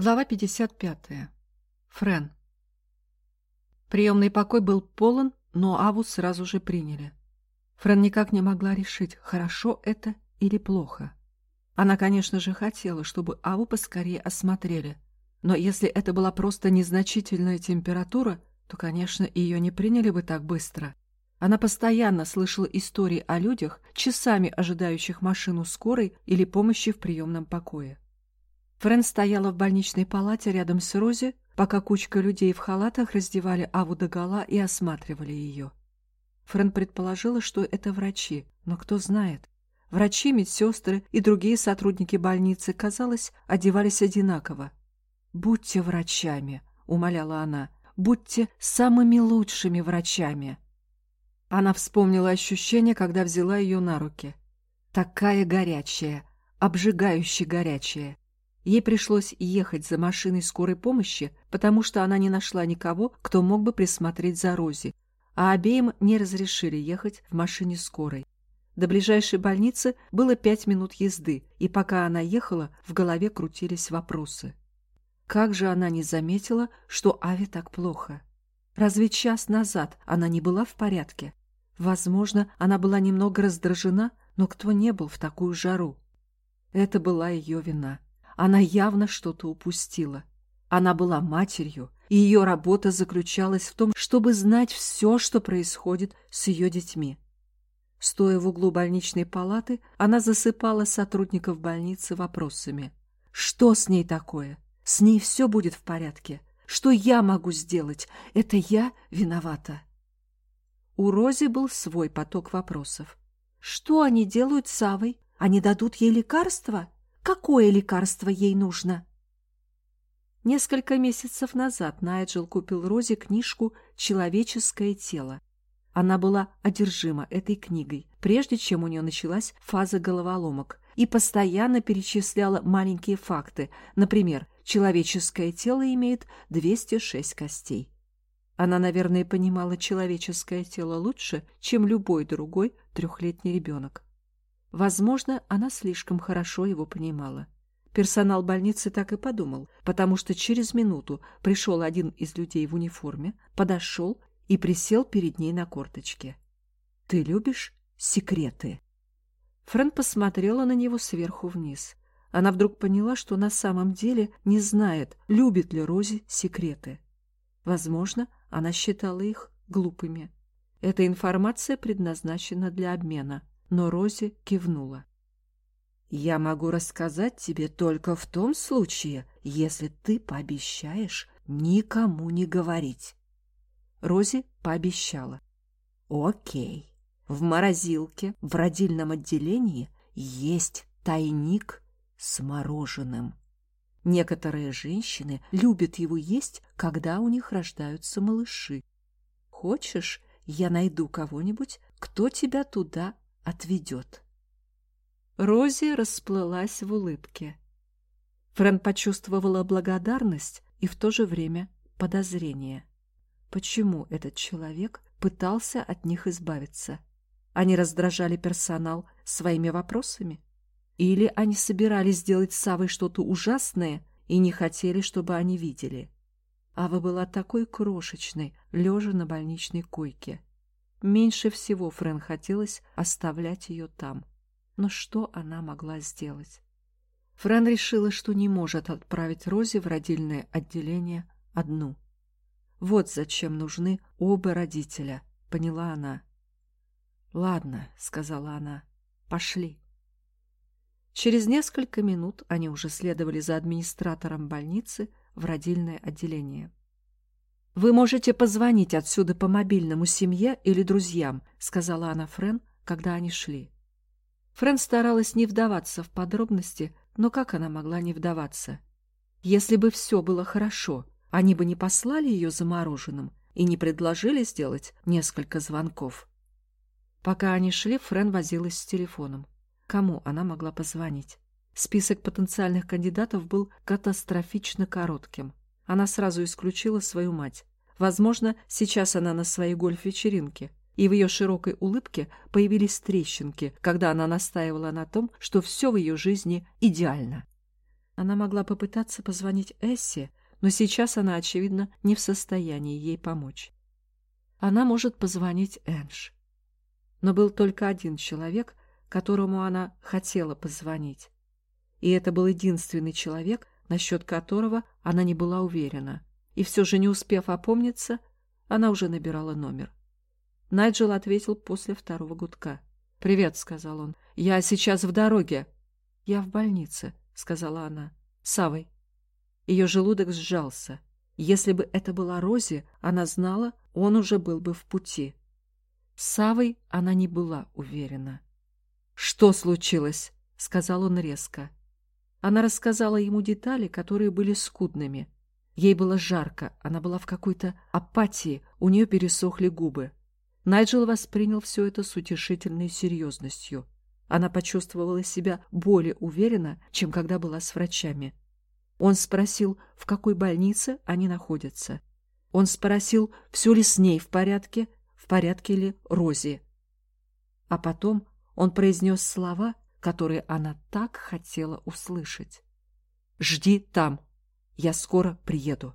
Глава 55. Френ. Приемный покой был полон, но Аву сразу же приняли. Френ никак не могла решить, хорошо это или плохо. Она, конечно же, хотела, чтобы Аву поскорее осмотрели. Но если это была просто незначительная температура, то, конечно, ее не приняли бы так быстро. Она постоянно слышала истории о людях, часами ожидающих машину скорой или помощи в приемном покое. Френ стояла в больничной палате рядом с Рози, пока кучка людей в халатах раздевали Аву догола и осматривали ее. Френ предположила, что это врачи, но кто знает. Врачи, медсестры и другие сотрудники больницы, казалось, одевались одинаково. «Будьте врачами», — умоляла она, — «будьте самыми лучшими врачами». Она вспомнила ощущение, когда взяла ее на руки. Такая горячая, обжигающе горячая. Ей пришлось ехать за машиной скорой помощи, потому что она не нашла никого, кто мог бы присмотреть за Рози, а обеим не разрешили ехать в машине скорой. До ближайшей больницы было пять минут езды, и пока она ехала, в голове крутились вопросы. Как же она не заметила, что Ави так плохо? Разве час назад она не была в порядке? Возможно, она была немного раздражена, но кто не был в такую жару? Это была ее вина. Она явно что-то упустила. Она была матерью, и ее работа заключалась в том, чтобы знать все, что происходит с ее детьми. Стоя в углу больничной палаты, она засыпала сотрудников больницы вопросами. Что с ней такое? С ней все будет в порядке. Что я могу сделать? Это я виновата. У Рози был свой поток вопросов. Что они делают с Авой? Они дадут ей лекарства? Какое лекарство ей нужно? Несколько месяцев назад Найджел купил Розе книжку «Человеческое тело». Она была одержима этой книгой, прежде чем у нее началась фаза головоломок, и постоянно перечисляла маленькие факты. Например, человеческое тело имеет 206 костей. Она, наверное, понимала человеческое тело лучше, чем любой другой трехлетний ребенок. Возможно, она слишком хорошо его понимала. Персонал больницы так и подумал, потому что через минуту пришел один из людей в униформе, подошел и присел перед ней на корточке. «Ты любишь секреты?» Фрэн посмотрела на него сверху вниз. Она вдруг поняла, что на самом деле не знает, любит ли Рози секреты. Возможно, она считала их глупыми. Эта информация предназначена для обмена но Рози кивнула. «Я могу рассказать тебе только в том случае, если ты пообещаешь никому не говорить». Рози пообещала. «Окей. В морозилке в родильном отделении есть тайник с мороженым. Некоторые женщины любят его есть, когда у них рождаются малыши. Хочешь, я найду кого-нибудь, кто тебя туда отведет. Рози расплылась в улыбке. Фрэн почувствовала благодарность и в то же время подозрение. Почему этот человек пытался от них избавиться? Они раздражали персонал своими вопросами? Или они собирались сделать с Савой что-то ужасное и не хотели, чтобы они видели? Ава была такой крошечной, лежа на больничной койке. Меньше всего Френ хотелось оставлять ее там. Но что она могла сделать? Френ решила, что не может отправить Рози в родильное отделение одну. Вот зачем нужны оба родителя, поняла она. «Ладно», — сказала она, — «пошли». Через несколько минут они уже следовали за администратором больницы в родильное отделение. «Вы можете позвонить отсюда по мобильному семье или друзьям», — сказала она Френ, когда они шли. Френ старалась не вдаваться в подробности, но как она могла не вдаваться? Если бы все было хорошо, они бы не послали ее замороженным и не предложили сделать несколько звонков. Пока они шли, Френ возилась с телефоном. Кому она могла позвонить? Список потенциальных кандидатов был катастрофично коротким. Она сразу исключила свою мать. Возможно, сейчас она на своей гольф-вечеринке, и в ее широкой улыбке появились трещинки, когда она настаивала на том, что все в ее жизни идеально. Она могла попытаться позвонить Эссе, но сейчас она, очевидно, не в состоянии ей помочь. Она может позвонить Энж. Но был только один человек, которому она хотела позвонить. И это был единственный человек, насчет которого она не была уверена. И все же, не успев опомниться, она уже набирала номер. Найджел ответил после второго гудка. «Привет», — сказал он. «Я сейчас в дороге». «Я в больнице», — сказала она. «Савой». Ее желудок сжался. Если бы это была Рози, она знала, он уже был бы в пути. Савой она не была уверена. «Что случилось?» — сказал он резко. Она рассказала ему детали, которые были скудными. Ей было жарко, она была в какой-то апатии, у нее пересохли губы. Найджел воспринял все это с утешительной серьезностью. Она почувствовала себя более уверенно, чем когда была с врачами. Он спросил, в какой больнице они находятся. Он спросил, все ли с ней в порядке, в порядке ли Рози. А потом он произнес слова, которые она так хотела услышать. «Жди там, я скоро приеду».